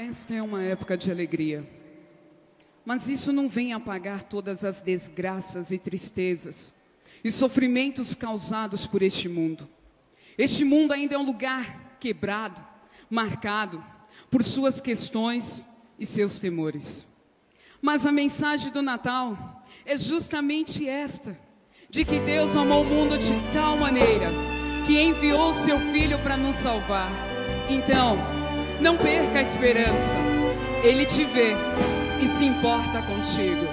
Esta é uma época de alegria. Mas isso não vem apagar todas as desgraças e tristezas e sofrimentos causados por este mundo. Este mundo ainda é um lugar quebrado, marcado por suas questões e seus temores. Mas a mensagem do Natal é justamente esta: de que Deus amou o mundo de tal maneira que enviou o seu filho para nos salvar. Então, não perca a esperança. Ele te vê e se importa contigo.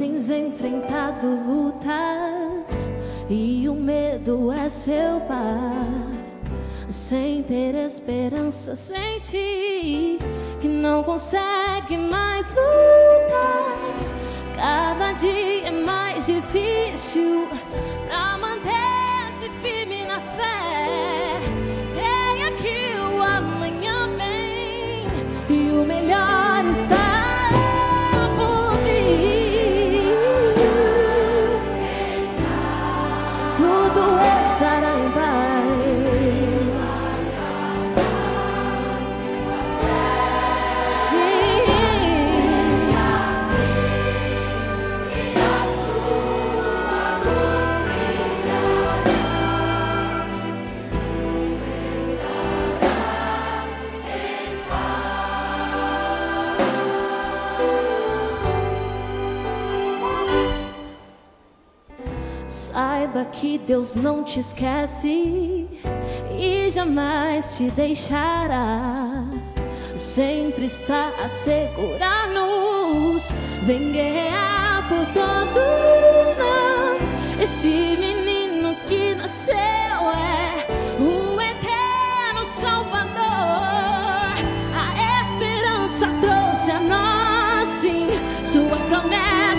Tens enfrentado lutas e o medo é seu par, sem ter esperança, sente que não consegue mais lutar. Cada dia é mais difícil Saiba que Deus não te esquece e jamais te deixará. Sempre está a segurar-nos. Vem guerrear por todos nós. Esse menino que nasceu é o eterno Salvador. A esperança trouxe a nós, sim. Suas promessas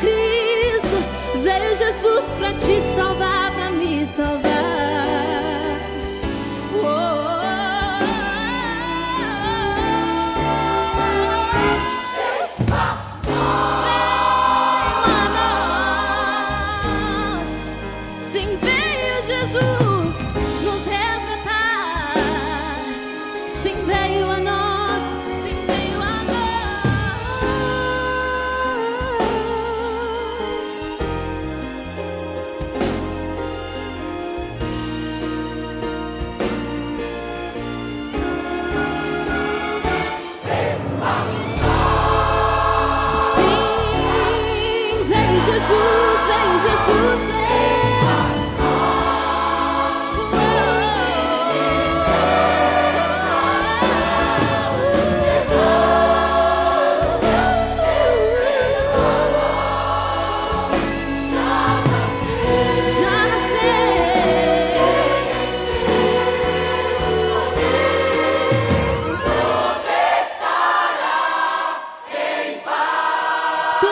Cristo, veio Jesus pra te salvar, pra me salvar.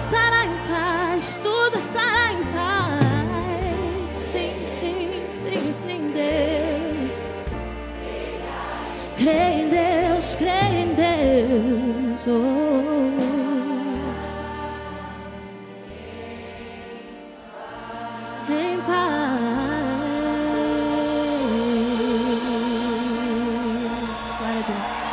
estará em paz. Tudo So, like.